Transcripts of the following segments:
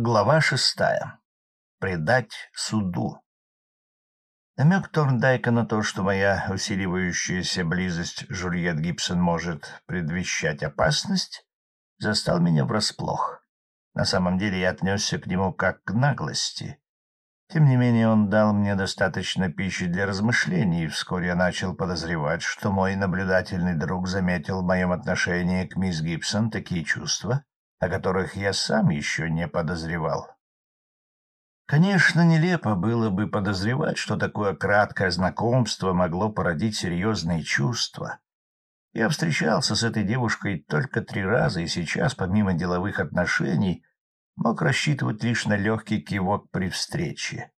Глава шестая. Предать суду. Намек Торндайка на то, что моя усиливающаяся близость Жульет Гибсон может предвещать опасность, застал меня врасплох. На самом деле я отнесся к нему как к наглости. Тем не менее, он дал мне достаточно пищи для размышлений, и вскоре я начал подозревать, что мой наблюдательный друг заметил в моем отношении к мисс Гибсон такие чувства, о которых я сам еще не подозревал. Конечно, нелепо было бы подозревать, что такое краткое знакомство могло породить серьезные чувства. Я встречался с этой девушкой только три раза, и сейчас, помимо деловых отношений, мог рассчитывать лишь на легкий кивок при встрече.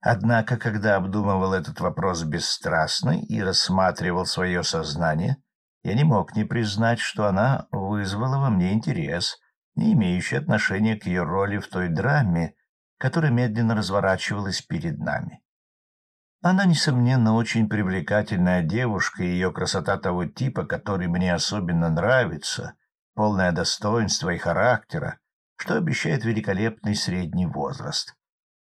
Однако, когда обдумывал этот вопрос бесстрастно и рассматривал свое сознание, я не мог не признать, что она вызвала во мне интерес, не имеющий отношения к ее роли в той драме, которая медленно разворачивалась перед нами. Она, несомненно, очень привлекательная девушка, и ее красота того типа, который мне особенно нравится, полное достоинство и характера, что обещает великолепный средний возраст.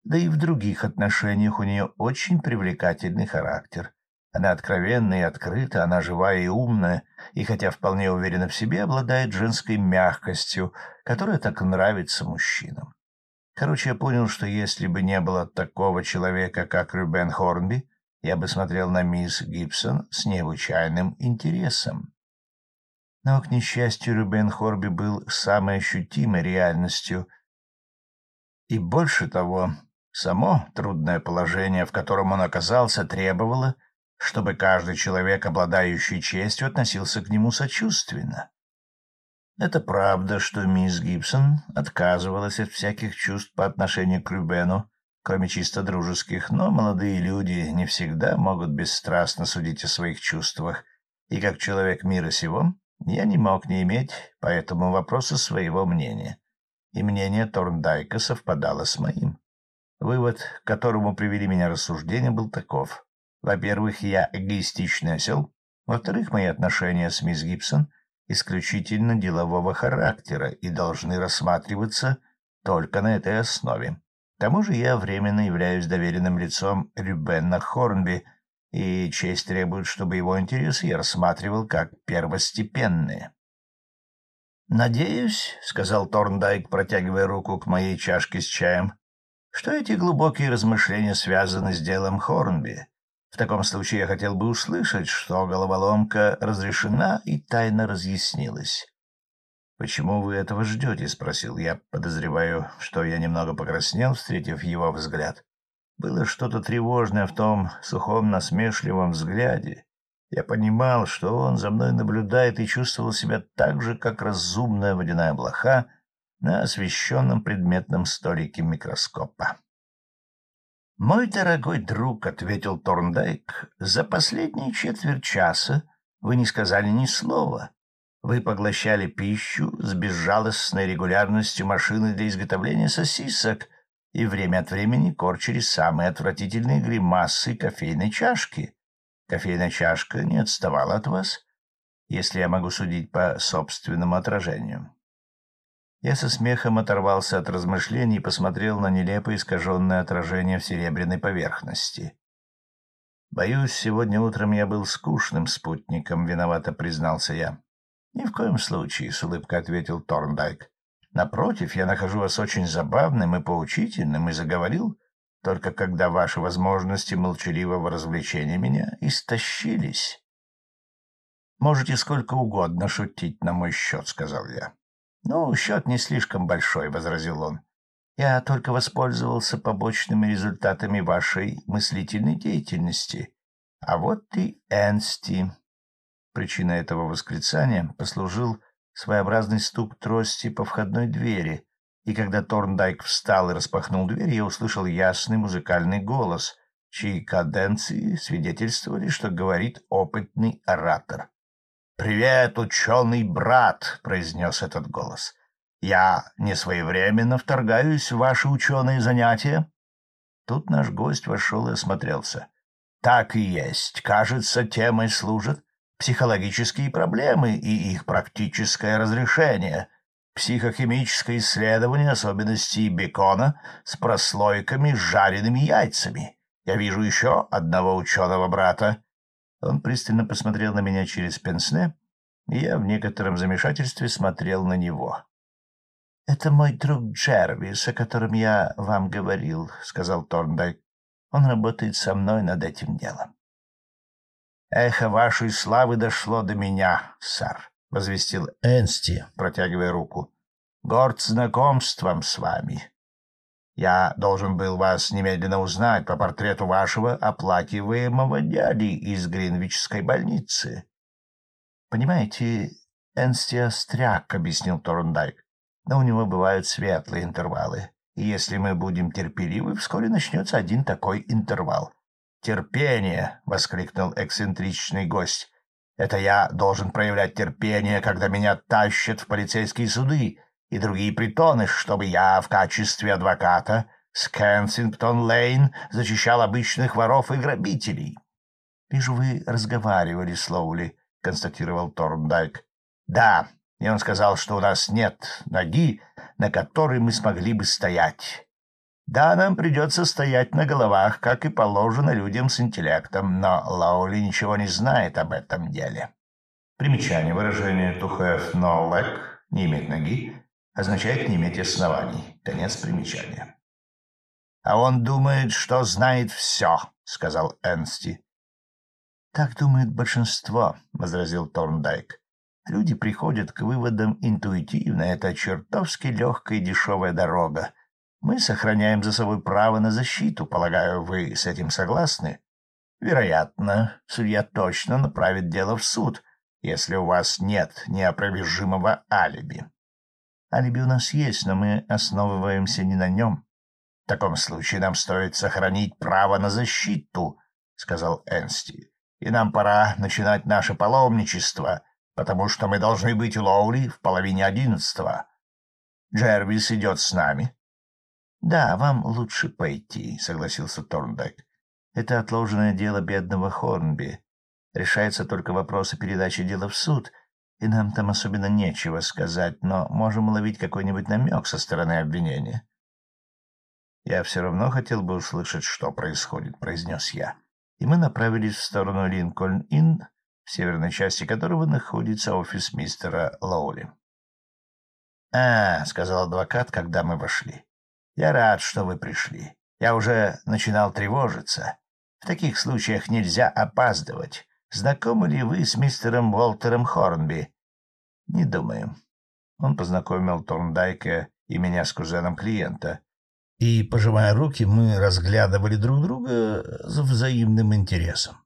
Да и в других отношениях у нее очень привлекательный характер. Она откровенна и открыта, она живая и умная, и хотя вполне уверена в себе, обладает женской мягкостью, которая так нравится мужчинам. Короче, я понял, что если бы не было такого человека, как Рюбен Хорнби, я бы смотрел на мисс Гибсон с необычайным интересом. Но, к несчастью, Рюбен Хорби был самой ощутимой реальностью. И больше того, само трудное положение, в котором он оказался, требовало, чтобы каждый человек, обладающий честью, относился к нему сочувственно. Это правда, что мисс Гибсон отказывалась от всяких чувств по отношению к Рюбену, кроме чисто дружеских, но молодые люди не всегда могут бесстрастно судить о своих чувствах, и как человек мира сего я не мог не иметь по этому вопросу своего мнения, и мнение Торндайка совпадало с моим. Вывод, к которому привели меня рассуждения, был таков. Во-первых, я эгоистичный осел. Во-вторых, мои отношения с мисс Гибсон исключительно делового характера и должны рассматриваться только на этой основе. К тому же я временно являюсь доверенным лицом Рюбена Хорнби, и честь требует, чтобы его интересы я рассматривал как первостепенные. «Надеюсь», — сказал Торндайк, протягивая руку к моей чашке с чаем, — «что эти глубокие размышления связаны с делом Хорнби. В таком случае я хотел бы услышать, что головоломка разрешена и тайна разъяснилась. — Почему вы этого ждете? — спросил я. Подозреваю, что я немного покраснел, встретив его взгляд. Было что-то тревожное в том сухом насмешливом взгляде. Я понимал, что он за мной наблюдает и чувствовал себя так же, как разумная водяная блоха на освещенном предметном столике микроскопа. «Мой дорогой друг», — ответил Торндайк, — «за последние четверть часа вы не сказали ни слова. Вы поглощали пищу с безжалостной регулярностью машины для изготовления сосисок и время от времени корчили самые отвратительные гримасы кофейной чашки. Кофейная чашка не отставала от вас, если я могу судить по собственному отражению. Я со смехом оторвался от размышлений и посмотрел на нелепо искаженное отражение в серебряной поверхности. «Боюсь, сегодня утром я был скучным спутником», — виновато признался я. «Ни в коем случае», — с улыбкой ответил Торндайк. «Напротив, я нахожу вас очень забавным и поучительным, и заговорил, только когда ваши возможности молчаливого развлечения меня истощились». «Можете сколько угодно шутить на мой счет», — сказал я. — Ну, счет не слишком большой, — возразил он. — Я только воспользовался побочными результатами вашей мыслительной деятельности. А вот и Энсти. Причиной этого восклицания послужил своеобразный стук трости по входной двери, и когда Торндайк встал и распахнул дверь, я услышал ясный музыкальный голос, чьи каденции свидетельствовали, что говорит опытный оратор. «Привет, ученый брат!» — произнес этот голос. «Я не своевременно вторгаюсь в ваши ученые занятия?» Тут наш гость вошел и осмотрелся. «Так и есть. Кажется, темой служат психологические проблемы и их практическое разрешение. психохимическое исследование особенностей бекона с прослойками с жареными яйцами. Я вижу еще одного ученого-брата. Он пристально посмотрел на меня через пенсне, и я в некотором замешательстве смотрел на него. — Это мой друг Джервис, о котором я вам говорил, — сказал Торндайк. — Он работает со мной над этим делом. — Эхо вашей славы дошло до меня, сэр, — возвестил Энсти, протягивая руку. — Горд знакомством с вами. Я должен был вас немедленно узнать по портрету вашего оплакиваемого дяди из Гринвичской больницы. — Понимаете, Энсти остряк, — объяснил Торндайк, — но у него бывают светлые интервалы. И если мы будем терпеливы, вскоре начнется один такой интервал. «Терпение!» — воскликнул эксцентричный гость. «Это я должен проявлять терпение, когда меня тащат в полицейские суды и другие притоны, чтобы я в качестве адвоката с Кенсингтон-Лейн защищал обычных воров и грабителей. — Вижу, вы разговаривали с Лоули, — констатировал Торндайк. — Да, и он сказал, что у нас нет ноги, на которой мы смогли бы стоять. Да, нам придется стоять на головах, как и положено людям с интеллектом, но Лаули ничего не знает об этом деле. Примечание выражения «to have no leg» — «не иметь ноги» означает не иметь оснований. Конец примечания. — А он думает, что знает все, — сказал Энсти. — Так думает большинство, — возразил Торндайк. Люди приходят к выводам интуитивно, это чертовски легкая и дешевая дорога. Мы сохраняем за собой право на защиту, полагаю, вы с этим согласны? Вероятно, судья точно направит дело в суд, если у вас нет неопровержимого алиби. Алиби у нас есть, но мы основываемся не на нем. — В таком случае нам стоит сохранить право на защиту, — сказал Энсти. — И нам пора начинать наше паломничество, потому что мы должны быть у Лоули в половине одиннадцатого. Джервис идет с нами. — Да, вам лучше пойти, — согласился Торндайк. — Это отложенное дело бедного Хорнби. Решается только вопрос о передаче дела в суд — и нам там особенно нечего сказать, но можем уловить какой-нибудь намек со стороны обвинения. «Я все равно хотел бы услышать, что происходит», — произнес я. И мы направились в сторону Линкольн-Инн, в северной части которого находится офис мистера Лоули. «А, — сказал адвокат, когда мы вошли, — я рад, что вы пришли. Я уже начинал тревожиться. В таких случаях нельзя опаздывать. Знакомы ли вы с мистером Уолтером Хорнби? — Не думаю. Он познакомил Торндайка и меня с кузеном клиента. И, пожимая руки, мы разглядывали друг друга с взаимным интересом.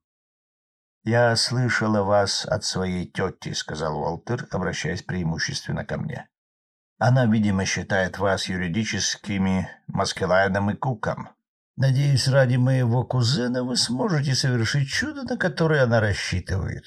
— Я слышал о вас от своей тети, — сказал Уолтер, обращаясь преимущественно ко мне. — Она, видимо, считает вас юридическими Маскелайном и Куком. Надеюсь, ради моего кузена вы сможете совершить чудо, на которое она рассчитывает.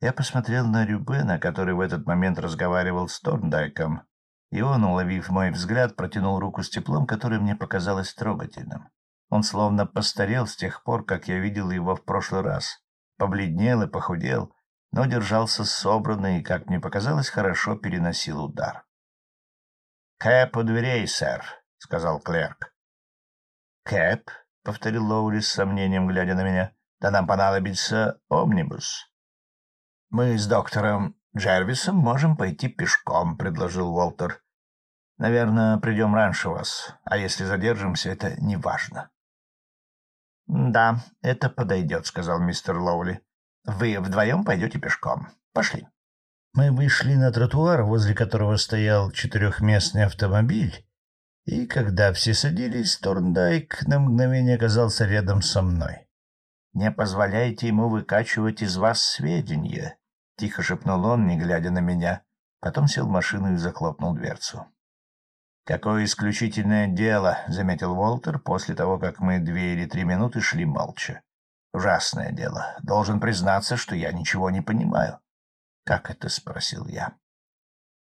Я посмотрел на Рюбена, который в этот момент разговаривал с Торндайком, и он, уловив мой взгляд, протянул руку с теплом, которое мне показалось трогательным. Он словно постарел с тех пор, как я видел его в прошлый раз. Побледнел и похудел, но держался собранно и, как мне показалось, хорошо переносил удар. — Кэп у дверей, сэр, — сказал клерк. «Кэп?» — повторил Лоури с сомнением, глядя на меня. «Да нам понадобится омнибус». «Мы с доктором Джервисом можем пойти пешком», — предложил Уолтер. «Наверное, придем раньше вас, а если задержимся, это не важно». «Да, это подойдет», — сказал мистер Лоули. «Вы вдвоем пойдете пешком. Пошли». Мы вышли на тротуар, возле которого стоял четырехместный автомобиль, и когда все садились, Торндайк на мгновение оказался рядом со мной. — Не позволяйте ему выкачивать из вас сведения, — тихо шепнул он, не глядя на меня. Потом сел в машину и захлопнул дверцу. — Какое исключительное дело, — заметил Уолтер после того, как мы две или три минуты шли молча. — Ужасное дело. Должен признаться, что я ничего не понимаю. — Как это? — спросил я.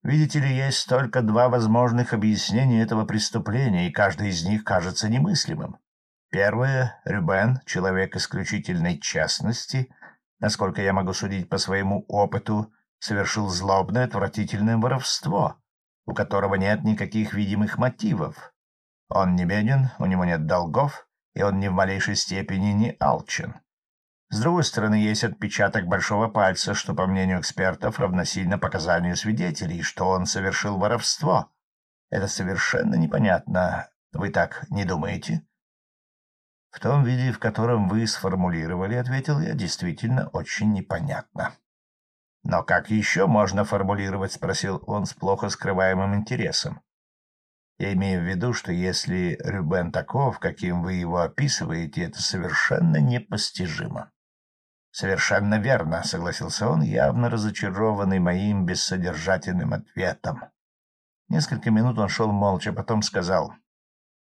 Видите ли, есть только два возможных объяснения этого преступления, и каждое из них кажется немыслимым. Первое — Рюбен, человек исключительной частности, насколько я могу судить по своему опыту, совершил злобное, отвратительное воровство, у которого нет никаких видимых мотивов. Он не беден, у него нет долгов, и он ни в малейшей степени не алчен. С другой стороны, есть отпечаток большого пальца, что, по мнению экспертов, равносильно показанию свидетелей, что он совершил воровство. Это совершенно непонятно. Вы так не думаете? В том виде, в котором вы сформулировали, ответил я, действительно очень непонятно. Но как еще можно формулировать, спросил он с плохо скрываемым интересом. Я имею в виду, что если Рюбен таков, каким вы его описываете, это совершенно непостижимо. «Совершенно верно», — согласился он, явно разочарованный моим бессодержательным ответом. Несколько минут он шел молча, потом сказал,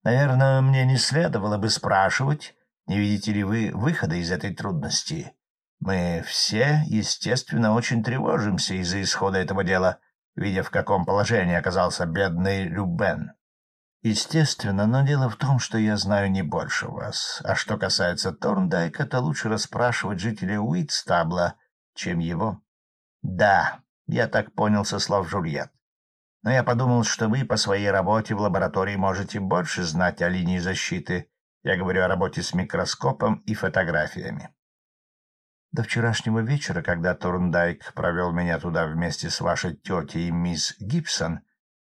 «Наверное, мне не следовало бы спрашивать, не видите ли вы выхода из этой трудности. Мы все, естественно, очень тревожимся из-за исхода этого дела, видя, в каком положении оказался бедный Любен. Естественно, но дело в том, что я знаю не больше вас. А что касается Торндайка, то лучше расспрашивать жителей Уитстабла, чем его. Да, я так понял со слов Жульет. Но я подумал, что вы по своей работе в лаборатории можете больше знать о линии защиты. Я говорю о работе с микроскопом и фотографиями. До вчерашнего вечера, когда Торндайк провел меня туда вместе с вашей тетей мисс Гибсон,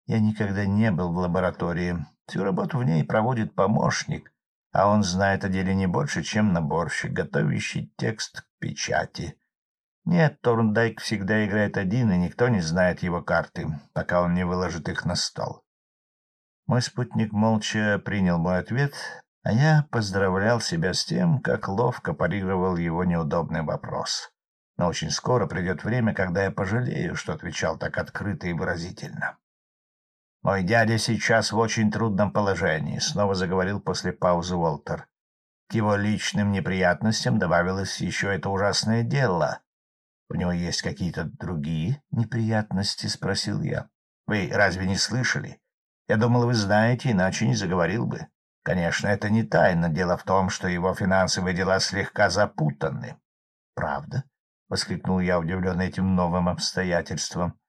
я никогда не был в лаборатории. Всю работу в ней проводит помощник, а он знает о деле не больше, чем наборщик, готовящий текст к печати. Нет, Торндайк всегда играет один, и никто не знает его карты, пока он не выложит их на стол. Мой спутник молча принял мой ответ, а я поздравлял себя с тем, как ловко парировал его неудобный вопрос. Но очень скоро придет время, когда я пожалею, что отвечал так открыто и выразительно. «Мой дядя сейчас в очень трудном положении», — снова заговорил после паузы Уолтер. К его личным неприятностям добавилось еще это ужасное дело. «У него есть какие-то другие неприятности?» — спросил я. «Вы разве не слышали? Я думал, вы знаете, иначе не заговорил бы. Конечно, это не тайна. Дело в том, что его финансовые дела слегка запутаны». «Правда?» — воскликнул я, удивленный этим новым обстоятельством.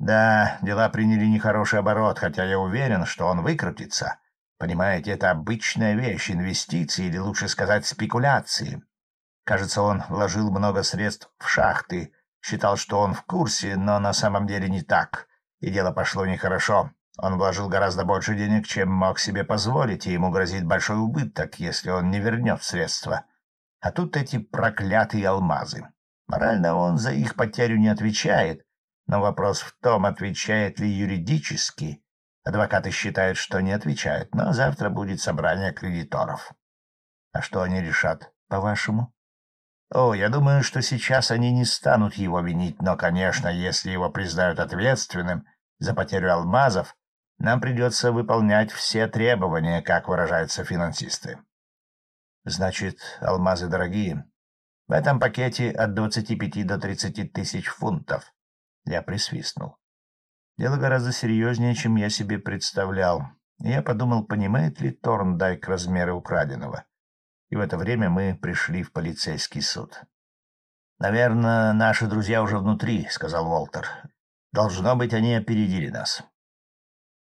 Да, дела приняли нехороший оборот, хотя я уверен, что он выкрутится. Понимаете, это обычная вещь, инвестиции, или лучше сказать, спекуляции. Кажется, он вложил много средств в шахты, считал, что он в курсе, но на самом деле не так, и дело пошло нехорошо. Он вложил гораздо больше денег, чем мог себе позволить, и ему грозит большой убыток, если он не вернет средства. А тут эти проклятые алмазы. Морально он за их потерю не отвечает, но вопрос в том, отвечает ли юридически. Адвокаты считают, что не отвечают, но завтра будет собрание кредиторов. А что они решат, по-вашему? О, я думаю, что сейчас они не станут его винить, но, конечно, если его признают ответственным за потерю алмазов, нам придется выполнять все требования, как выражаются финансисты. Значит, алмазы дорогие. В этом пакете от 25 до 30 тысяч фунтов. Я присвистнул. Дело гораздо серьезнее, чем я себе представлял. И я подумал, понимает ли Торндайк размеры украденного. И в это время мы пришли в полицейский суд. «Наверное, наши друзья уже внутри», — сказал Уолтер. «Должно быть, они опередили нас».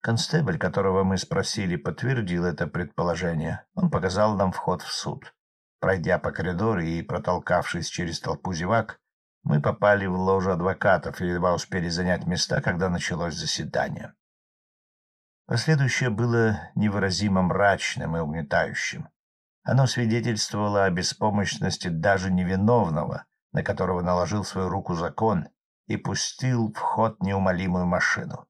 Констебль, которого мы спросили, подтвердил это предположение. Он показал нам вход в суд. Пройдя по коридору и протолкавшись через толпу зевак, мы попали в ложу адвокатов и едва успели занять места, когда началось заседание. Последующее было невыразимо мрачным и угнетающим. Оно свидетельствовало о беспомощности даже невиновного, на которого наложил свою руку закон и пустил в ход неумолимую машину.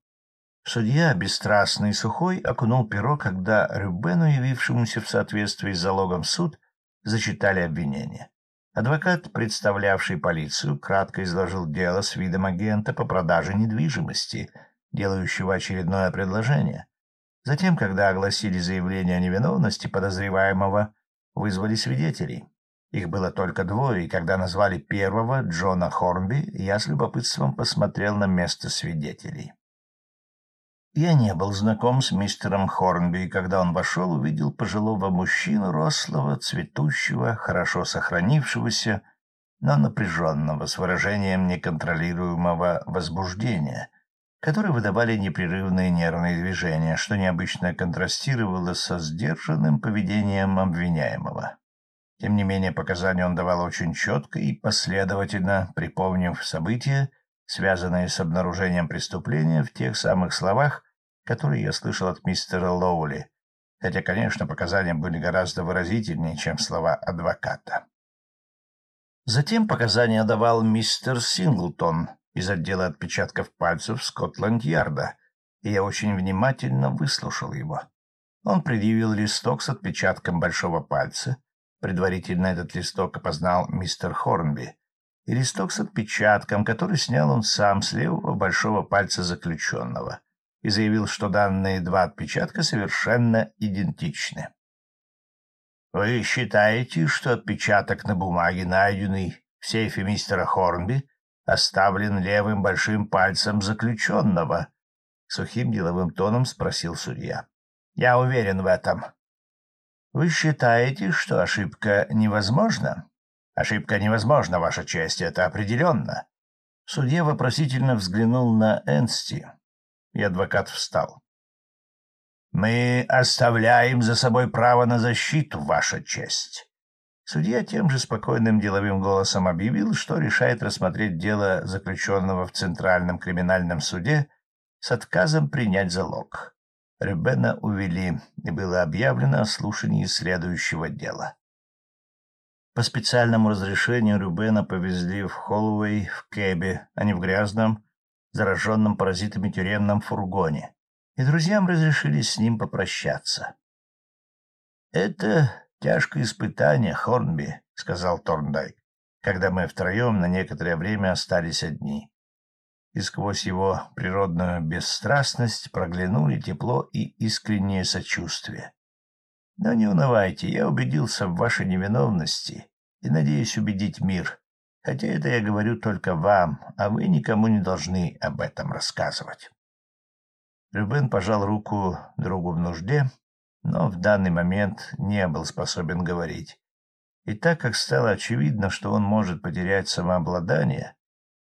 Судья, бесстрастный и сухой, окунул перо, когда Рюбену, явившемуся в соответствии с залогом суд, зачитали обвинение. Адвокат, представлявший полицию, кратко изложил дело с видом агента по продаже недвижимости, делающего очередное предложение. Затем, когда огласили заявление о невиновности подозреваемого, вызвали свидетелей. Их было только двое, и когда назвали первого, Джона Хорнби, я с любопытством посмотрел на место свидетелей. Я не был знаком с мистером Хорнби, и когда он вошел, увидел пожилого мужчину, рослого, цветущего, хорошо сохранившегося, но напряженного, с выражением неконтролируемого возбуждения, которые выдавали непрерывные нервные движения, что необычно контрастировало со сдержанным поведением обвиняемого. Тем не менее, показания он давал очень четко и последовательно, припомнив события, связанные с обнаружением преступления в тех самых словах, которые я слышал от мистера Лоули, хотя, конечно, показания были гораздо выразительнее, чем слова адвоката. Затем показания давал мистер Синглтон из отдела отпечатков пальцев Скотланд-Ярда, и я очень внимательно выслушал его. Он предъявил листок с отпечатком большого пальца, предварительно этот листок опознал мистер Хорнби, и листок с отпечатком, который снял он сам с левого большого пальца заключенного, и заявил, что данные два отпечатка совершенно идентичны. «Вы считаете, что отпечаток на бумаге, найденный в сейфе мистера Хорнби, оставлен левым большим пальцем заключенного?» — сухим деловым тоном спросил судья. «Я уверен в этом». «Вы считаете, что ошибка невозможна?» «Ошибка невозможна, Ваша честь, это определенно». Судья вопросительно взглянул на Энсти, и адвокат встал. «Мы оставляем за собой право на защиту, Ваша честь». Судья тем же спокойным деловым голосом объявил, что решает рассмотреть дело заключенного в Центральном криминальном суде с отказом принять залог. Рюбена увели, и было объявлено о слушании следующего дела. По специальному разрешению Рюбена повезли в Холлоуэй в кэбе, а не в грязном, зараженном паразитами тюремном фургоне, и друзьям разрешили с ним попрощаться. — Это тяжкое испытание, Хорнби, — сказал Торндайк, когда мы втроем на некоторое время остались одни. И сквозь его природную бесстрастность проглянули тепло и искреннее сочувствие. Но не унывайте, я убедился в вашей невиновности и надеюсь убедить мир, хотя это я говорю только вам, а вы никому не должны об этом рассказывать. Рюбен пожал руку другу в нужде, но в данный момент не был способен говорить. И так как стало очевидно, что он может потерять самообладание,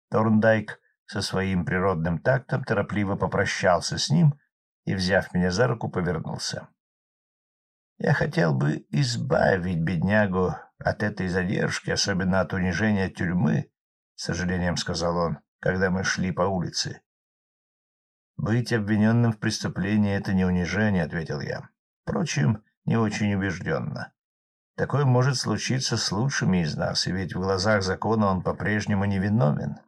Торндайк со своим природным тактом торопливо попрощался с ним и, взяв меня за руку, повернулся. Я хотел бы избавить беднягу от этой задержки, особенно от унижения тюрьмы, — с сожалением сказал он, когда мы шли по улице. «Быть обвиненным в преступлении — это не унижение», — ответил я. Впрочем, не очень убежденно. Такое может случиться с лучшими из нас, и ведь в глазах закона он по-прежнему невиновен.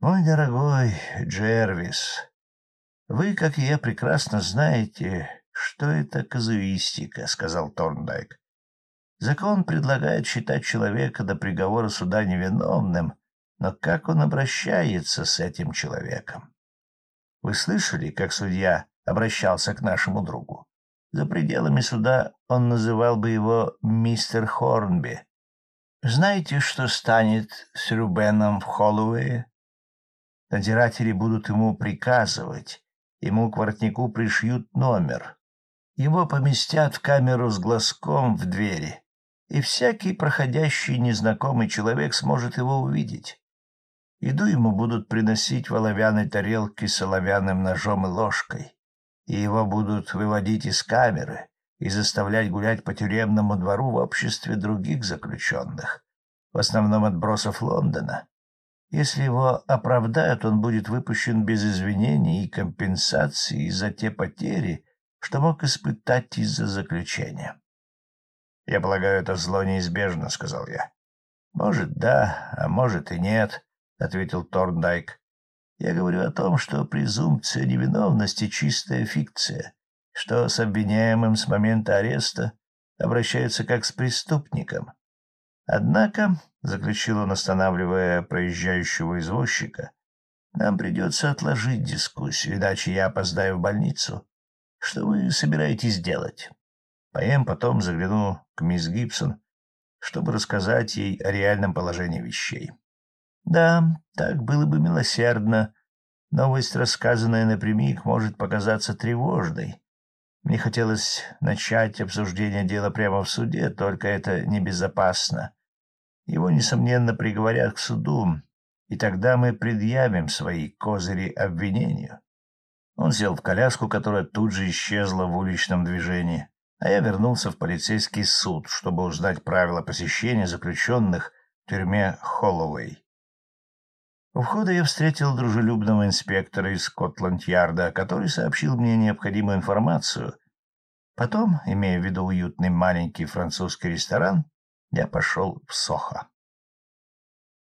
Мой дорогой Джервис, вы, как и я, прекрасно знаете, что это казуистика, — сказал Торндайк. Закон предлагает считать человека до приговора суда невиновным, но как он обращается с этим человеком? Вы слышали, как судья обращался к нашему другу? За пределами суда он называл бы его мистер Хорнби. Знаете, что станет с Рубеном в Холлоуэе? Надзиратели будут ему приказывать, ему к воротнику пришьют номер. Его поместят в камеру с глазком в двери, и всякий проходящий незнакомый человек сможет его увидеть. Еду ему будут приносить в оловянной тарелке с оловянным ножом и ложкой, и его будут выводить из камеры и заставлять гулять по тюремному двору в обществе других заключенных, в основном отбросов Лондона. Если его оправдают, он будет выпущен без извинений и компенсации за те потери, что мог испытать из-за заключения. — Я полагаю, это зло неизбежно, — сказал я. — Может, да, а может и нет, — ответил Торндайк. — Я говорю о том, что презумпция невиновности — чистая фикция, что с обвиняемым с момента ареста обращаются как с преступником. Однако, — заключил он, останавливая проезжающего извозчика, — нам придется отложить дискуссию, иначе я опоздаю в больницу. Что вы собираетесь делать? Поем потом загляну к мисс Гибсон, чтобы рассказать ей о реальном положении вещей. Да, так было бы милосердно. Новость, рассказанная напрямик, может показаться тревожной. Мне хотелось начать обсуждение дела прямо в суде, только это небезопасно. Его, несомненно, приговорят к суду, и тогда мы предъявим свои козыри обвинению. Он сел в коляску, которая тут же исчезла в уличном движении, а я вернулся в полицейский суд, чтобы узнать правила посещения заключенных в тюрьме Холлоуэй. У входа я встретил дружелюбного инспектора из Скотланд-Ярда, который сообщил мне необходимую информацию. Потом, имея в виду уютный маленький французский ресторан, я пошел в Сохо.